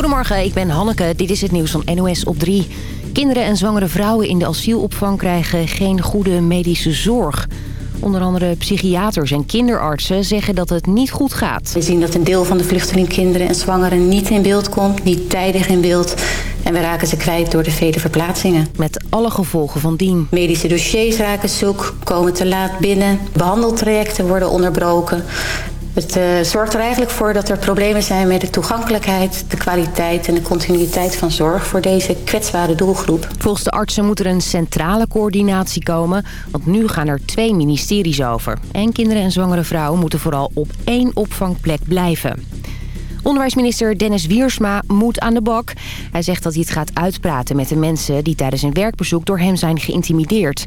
Goedemorgen, ik ben Hanneke. Dit is het nieuws van NOS op 3. Kinderen en zwangere vrouwen in de asielopvang krijgen geen goede medische zorg. Onder andere psychiaters en kinderartsen zeggen dat het niet goed gaat. We zien dat een deel van de vluchtelingkinderen en zwangeren niet in beeld komt, niet tijdig in beeld. En we raken ze kwijt door de vele verplaatsingen. Met alle gevolgen van dien. Medische dossiers raken zoek, komen te laat binnen. Behandeltrajecten worden onderbroken. Het uh, zorgt er eigenlijk voor dat er problemen zijn met de toegankelijkheid, de kwaliteit en de continuïteit van zorg voor deze kwetsbare doelgroep. Volgens de artsen moet er een centrale coördinatie komen, want nu gaan er twee ministeries over. En kinderen en zwangere vrouwen moeten vooral op één opvangplek blijven. Onderwijsminister Dennis Wiersma moet aan de bak. Hij zegt dat hij het gaat uitpraten met de mensen die tijdens een werkbezoek door hem zijn geïntimideerd.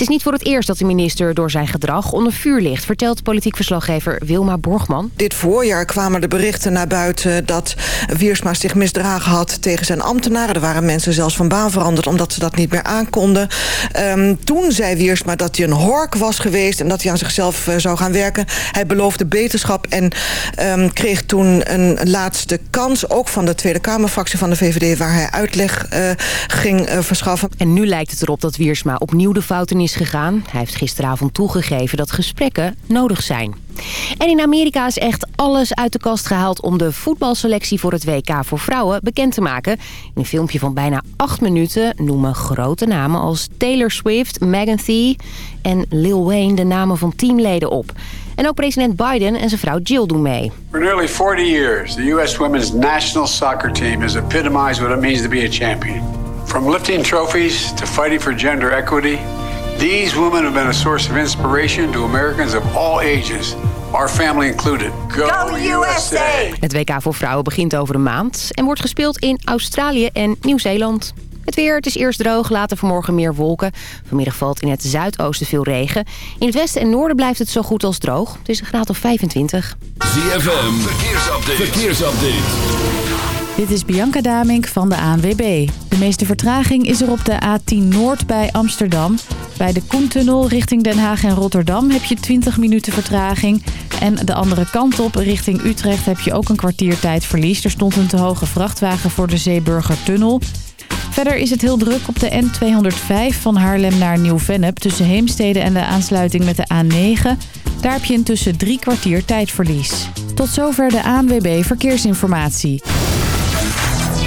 Het is niet voor het eerst dat de minister door zijn gedrag onder vuur ligt... vertelt politiek verslaggever Wilma Borgman. Dit voorjaar kwamen de berichten naar buiten dat Wiersma zich misdragen had tegen zijn ambtenaren. Er waren mensen zelfs van baan veranderd omdat ze dat niet meer aankonden. Um, toen zei Wiersma dat hij een hork was geweest en dat hij aan zichzelf uh, zou gaan werken. Hij beloofde beterschap en um, kreeg toen een laatste kans... ook van de Tweede Kamerfractie van de VVD... waar hij uitleg uh, ging uh, verschaffen. En nu lijkt het erop dat Wiersma opnieuw de fouten is gegaan. Hij heeft gisteravond toegegeven dat gesprekken nodig zijn. En in Amerika is echt alles uit de kast gehaald om de voetbalselectie voor het WK voor vrouwen bekend te maken. In een filmpje van bijna acht minuten noemen grote namen als Taylor Swift, Megan Thee en Lil Wayne de namen van teamleden op. En ook president Biden en zijn vrouw Jill doen mee. For nearly 40 years, the US women's national soccer team has epitomized what it means to be a champion. From lifting trophies to fighting for gender equity, these women have been a source of inspiration to Americans of all ages. Our family included. Go, Go USA! Het WK voor vrouwen begint over een maand en wordt gespeeld in Australië en Nieuw-Zeeland. Het weer, het is eerst droog, later vanmorgen meer wolken. Vanmiddag valt in het zuidoosten veel regen. In het westen en noorden blijft het zo goed als droog. Het is een graad of 25. ZFM, verkeersupdate. verkeersupdate. Dit is Bianca Damink van de ANWB. De meeste vertraging is er op de A10 Noord bij Amsterdam. Bij de Koentunnel richting Den Haag en Rotterdam heb je 20 minuten vertraging. En de andere kant op, richting Utrecht, heb je ook een kwartier tijdverlies. Er stond een te hoge vrachtwagen voor de Zeeburgertunnel. Verder is het heel druk op de N205 van Haarlem naar Nieuw-Vennep... tussen Heemstede en de aansluiting met de A9. Daar heb je intussen drie kwartier tijdverlies. Tot zover de ANWB Verkeersinformatie.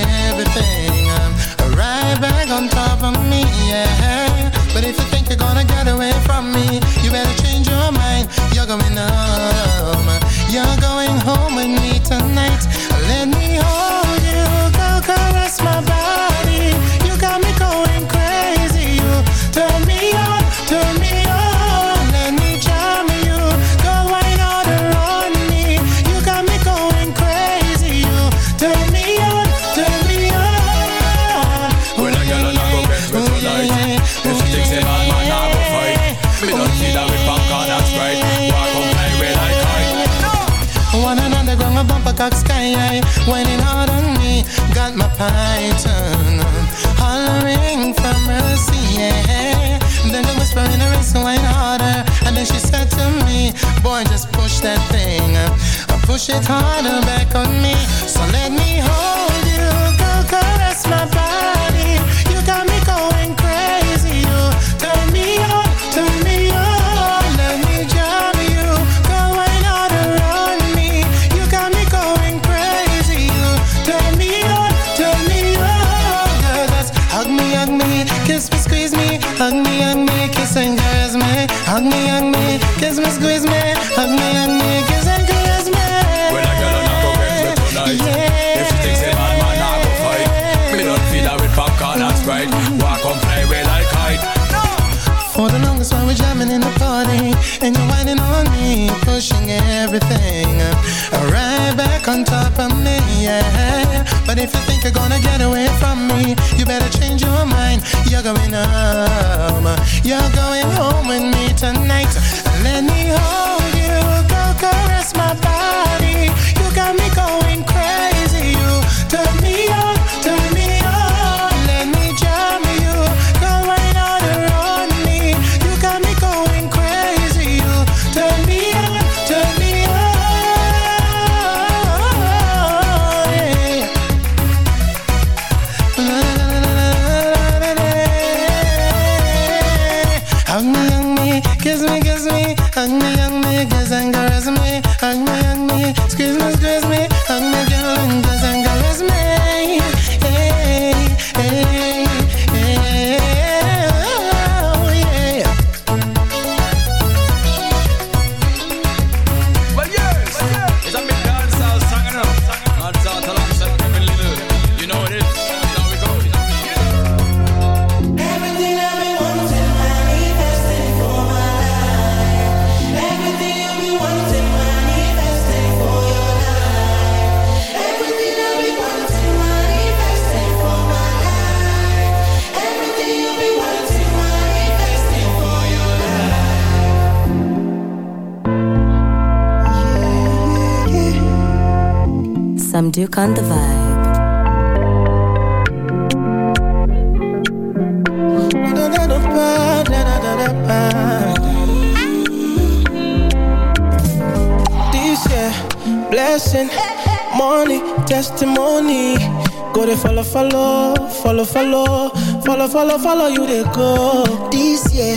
Yeah. push it harder back on me. So let me hold you, girl. caress my body. You got me going crazy. You turn me on, turn me on. Let me drown you, girl. going on around me. You got me going crazy. You turn me on, turn me on. Girl, that's hug me, hug me, kiss me, squeeze me, hug me, hug me, kiss and caress me, hug me, hug me, kiss me, squeeze me. Better change your mind, you're going home. You're going home with me tonight. Let me hold Some the vibe. This year, blessing, money, testimony. Go to follow, follow, follow, follow, follow, follow, follow you they go. This year,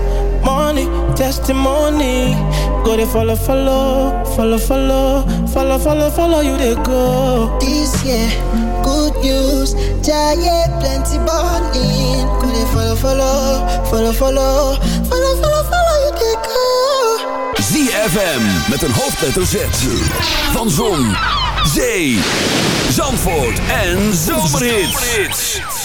testimony. Go they follow, follow, follow, follow, follow, follow, follow you they go. This year, good news, giant plenty balling. Go they follow, follow, follow, follow, follow, follow, follow you they go. ZFM met een hoofdletter Z. Van Zon, Zee, Zandvoort en Zomerhits.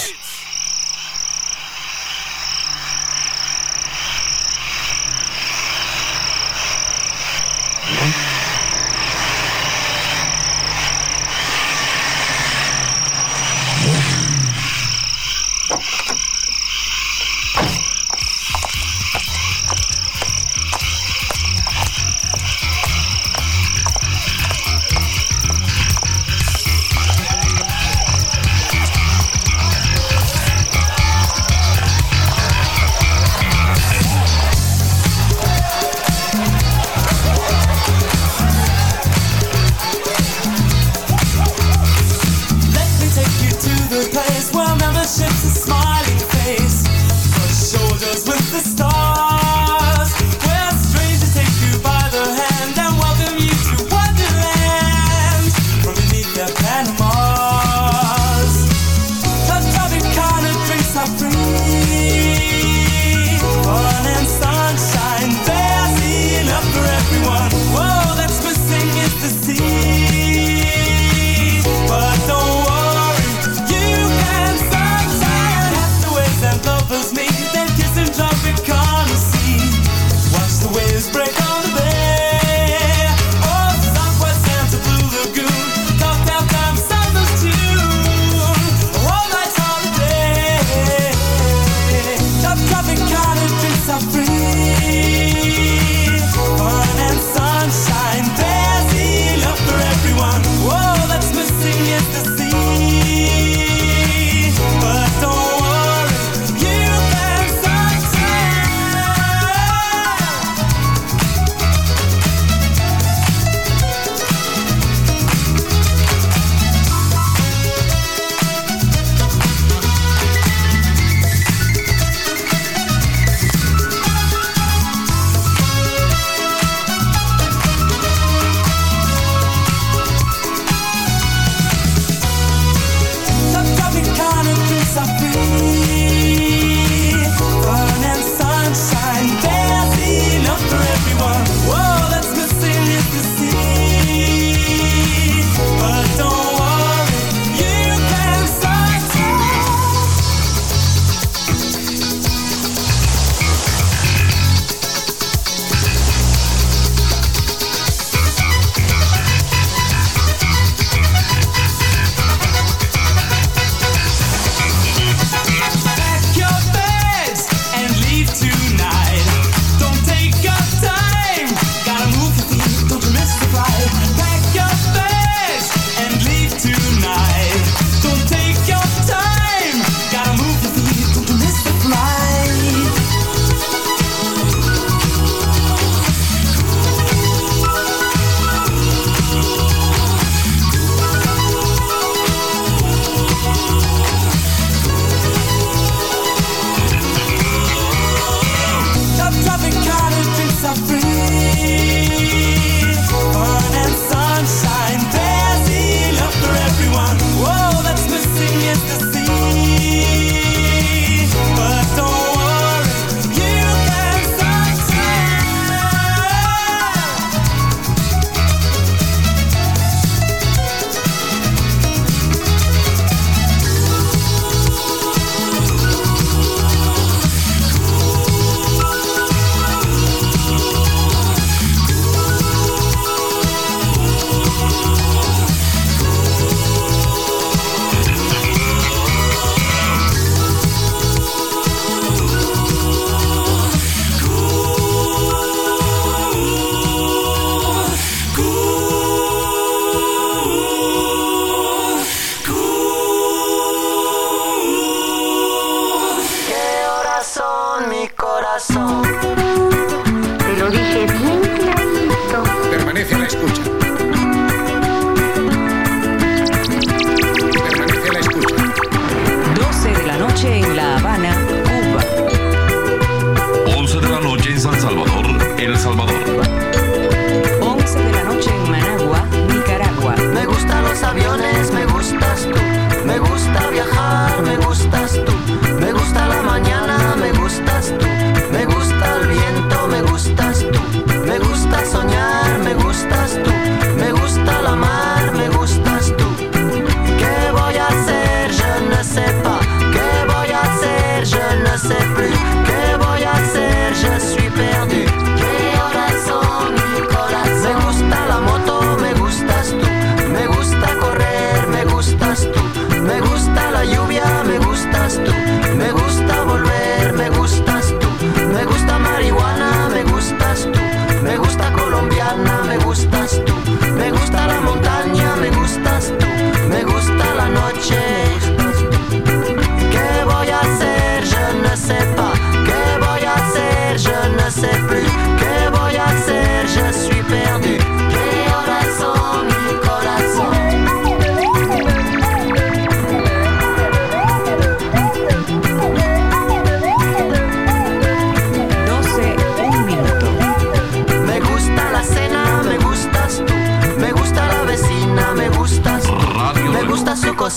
song.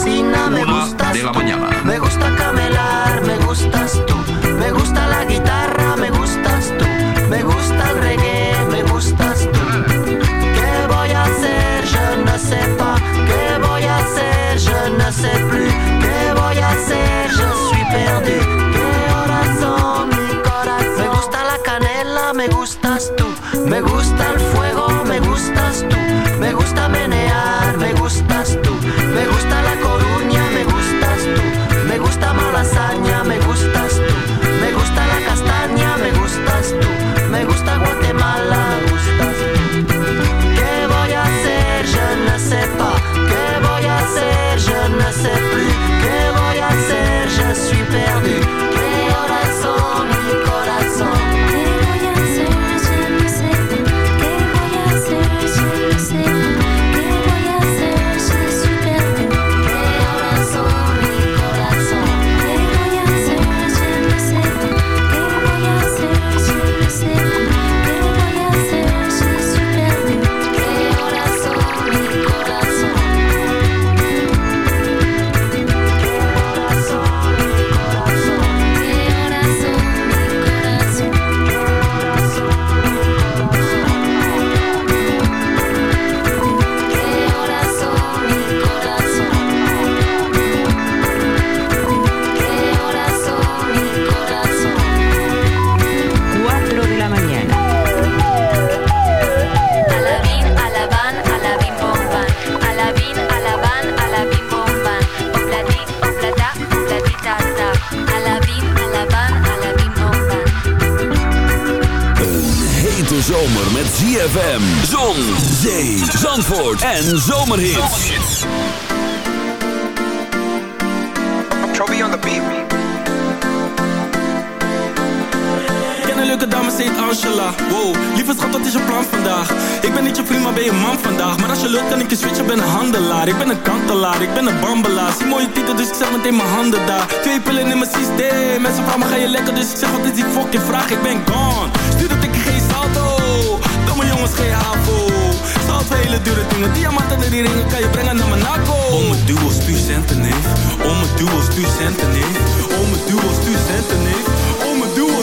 Cocina, me Una gustas de la mañana. ZFM, zon, zee, zandvoort en zomerhits. Trophy on the beat. ken een leuke dame, ze heet Angela Wow, lieve schat, wat is je plan vandaag? Ik ben niet je vriend, maar ben je man vandaag Maar als je lukt, kan ik je switchen, ben een handelaar Ik ben een kantelaar, ik ben een bambelaar Zie mooie titel, dus ik zet meteen mijn handen daar Twee pillen in mijn systeem Mensen vragen me, ga je lekker? Dus ik zeg, wat is die fucking vraag? Ik ben gone Jongens, geen havo. Voor hele dure dingen Diamanten en die ringen kan je brengen naar Monaco Om het duo, stuur centen, neef Om het duo, stuur centen, neef Om het duo, stuur centen, neef Om het duo,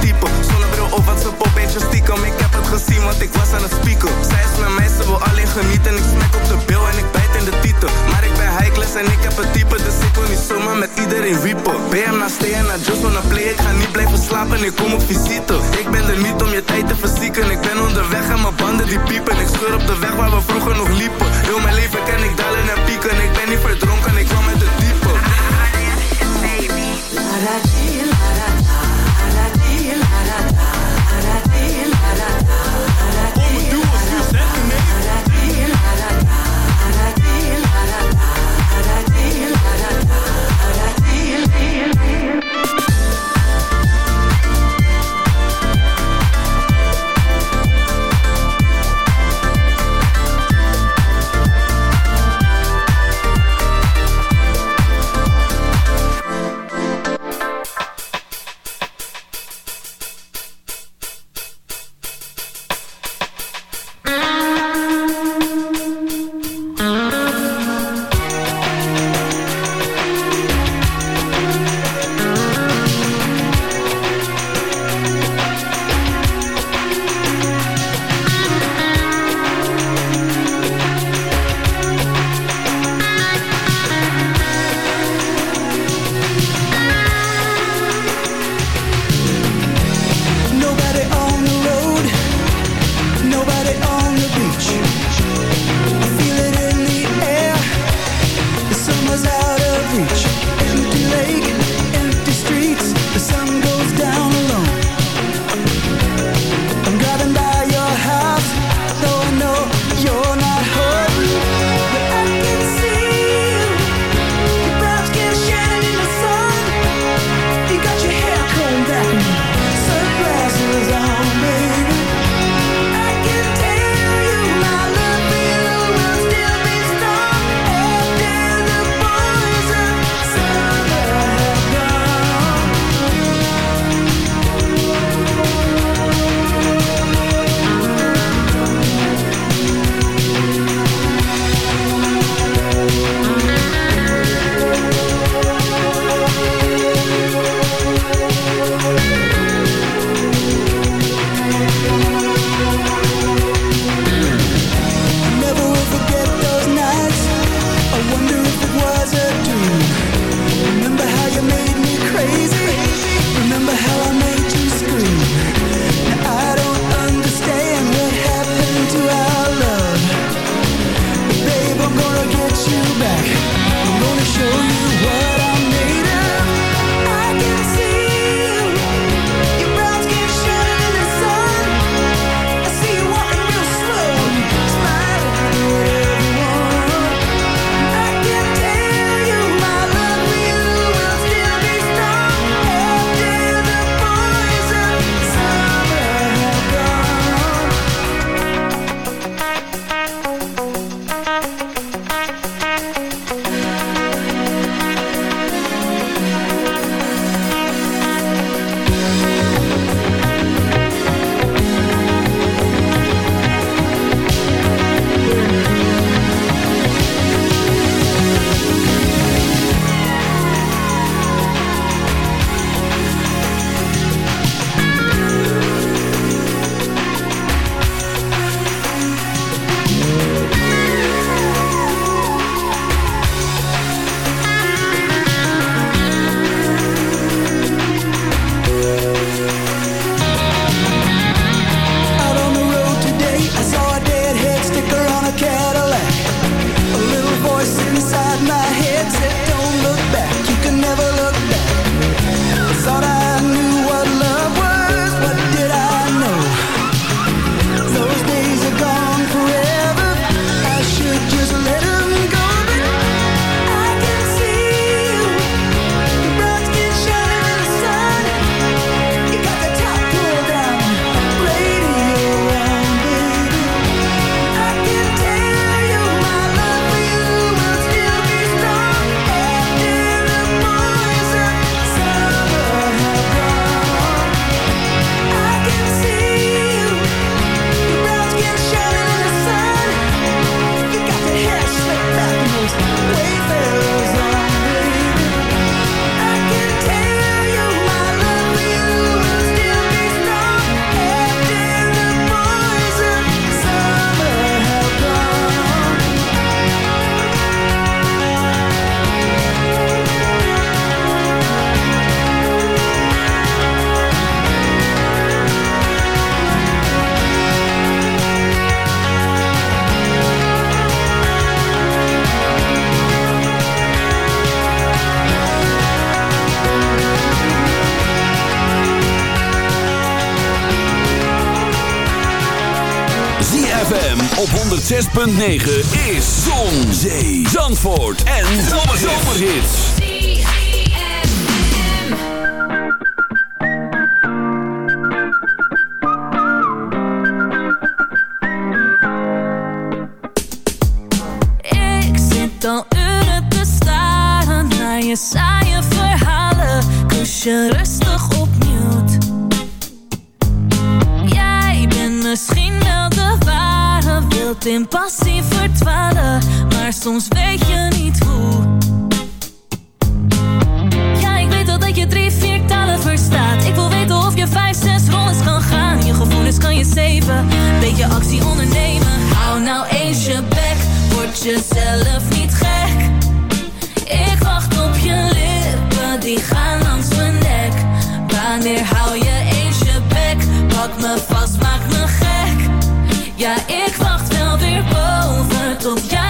type. Zonnebril op, wat ze pop, beetje stiekem. Ik heb het gezien, want ik was aan het spieken. Zij is met mij, ze wil alleen genieten. Ik smek op de bil en ik bijt in de titel. Maar ik ben class en ik heb het type Dus ik wil niet zomaar met iedereen wiepen. BM naar stay naar just wanna play. Ik ga niet blijven slapen, ik kom op visite. Ik ben er niet om je tijd te verzieken. Ik ben onderweg en mijn banden die piepen. Ik scheur op de weg waar we 106.9 is Zon, Zee, Zandvoort en Zomerhits. Ik zit al uren te staren naar je saaie verhalen. Kus je rustig op mute. Jij bent misschien wel wilt in passie verdwalen. Maar soms weet je niet hoe. Ja, ik weet wel dat je drie, vier talen verstaat. Ik wil weten of je vijf, zes rondes kan gaan. Je gevoelens kan je zeven, beetje actie ondernemen. Hou nou eens je bek, word jezelf niet gek. Ik wacht op je lippen, die gaan langs mijn nek. Wanneer hou je eens je bek, pak me vast, maak me gek. Ja, ik boven, tot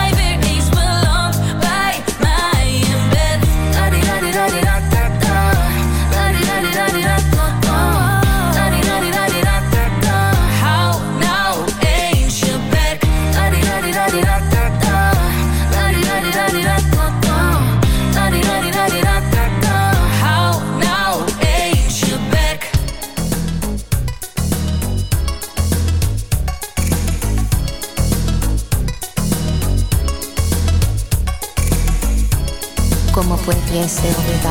没有味道。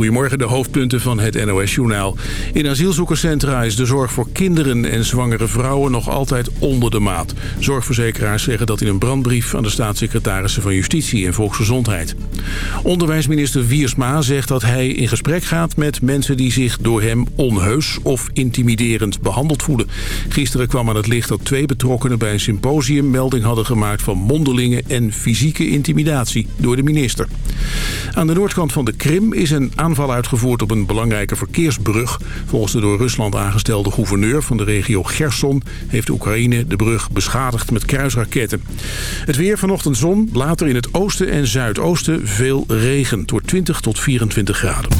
Goedemorgen, de hoofdpunten van het NOS-journaal. In asielzoekerscentra is de zorg voor kinderen en zwangere vrouwen nog altijd onder de maat. Zorgverzekeraars zeggen dat in een brandbrief aan de staatssecretarissen van Justitie en Volksgezondheid. Onderwijsminister Wiersma zegt dat hij in gesprek gaat met mensen die zich door hem onheus of intimiderend behandeld voelen. Gisteren kwam aan het licht dat twee betrokkenen bij een symposium melding hadden gemaakt van mondelingen en fysieke intimidatie door de minister. Aan de noordkant van de Krim is een aantal aanval uitgevoerd op een belangrijke verkeersbrug. Volgens de door Rusland aangestelde gouverneur van de regio Gerson... heeft de Oekraïne de brug beschadigd met kruisraketten. Het weer vanochtend zon, later in het oosten en zuidoosten veel regen. door 20 tot 24 graden.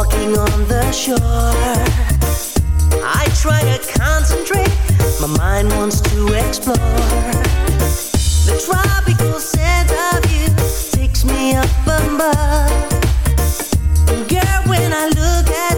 walking on the shore. I try to concentrate, my mind wants to explore. The tropical scent of you takes me up above. Girl, when I look at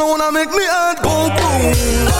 wanna make me heart boom boom.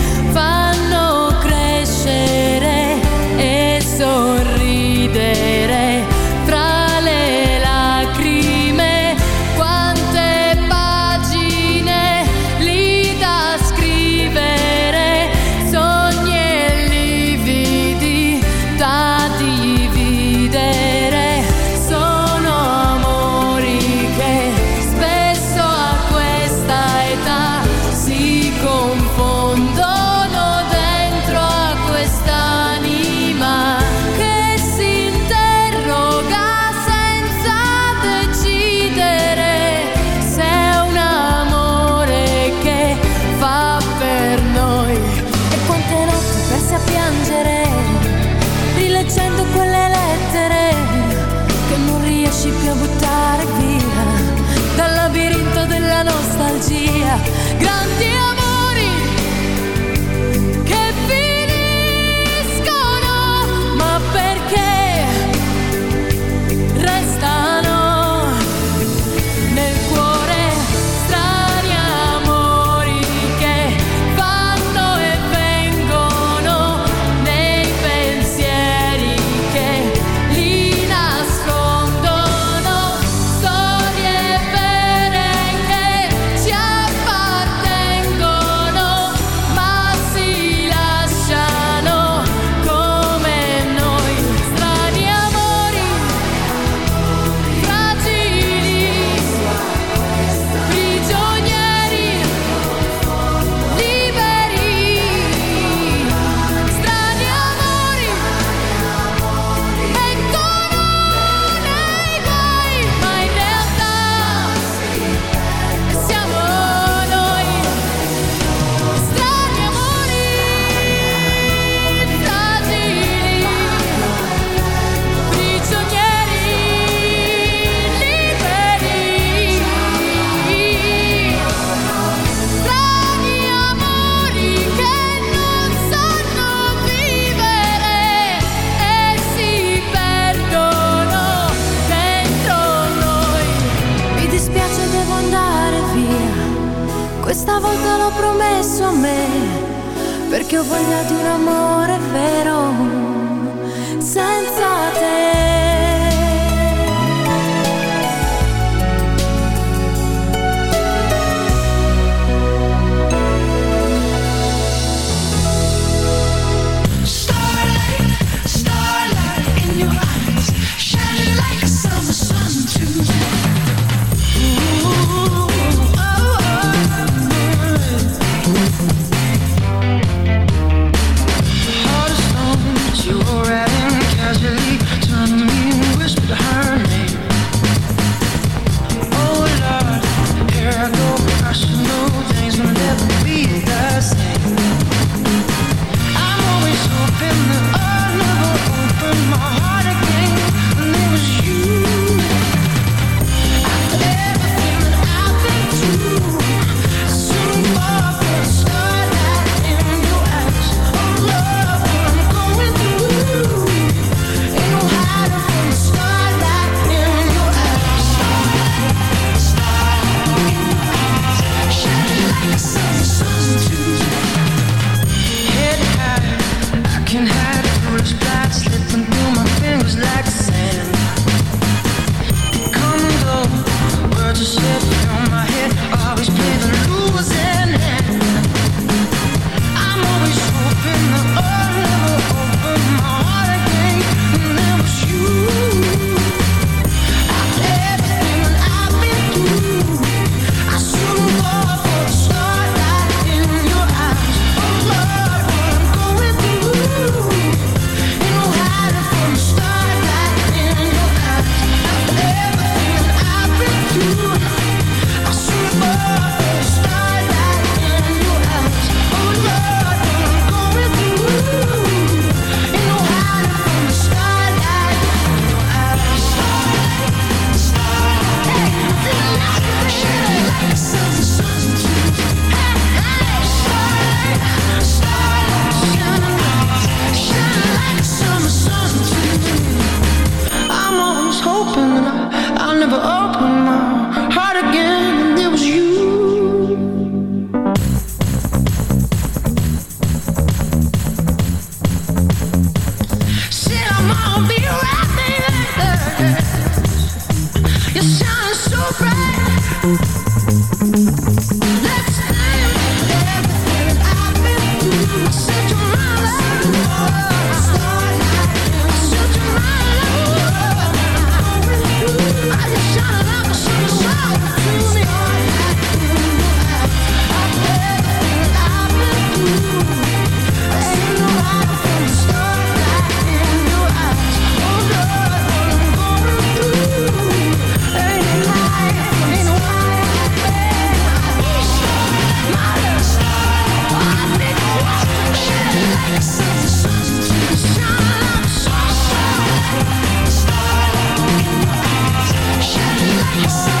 Peace.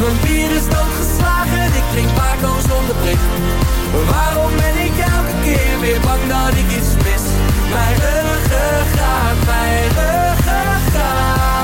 Mijn bier is doodgeslagen, ik drink Paco zonder prik Waarom ben ik elke keer weer bang dat ik iets mis? Mijn ruggengraat, mijn ruggengraat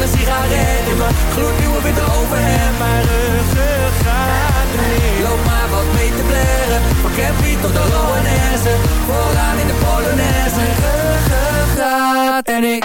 van een sigaret In mijn gloednieuwe witte overhemd Mijn ruggengraat remix Loop maar wat mee te blaren Van Campy tot de Loanesse Vooraan in de Polonaise. Ruggengraat en ik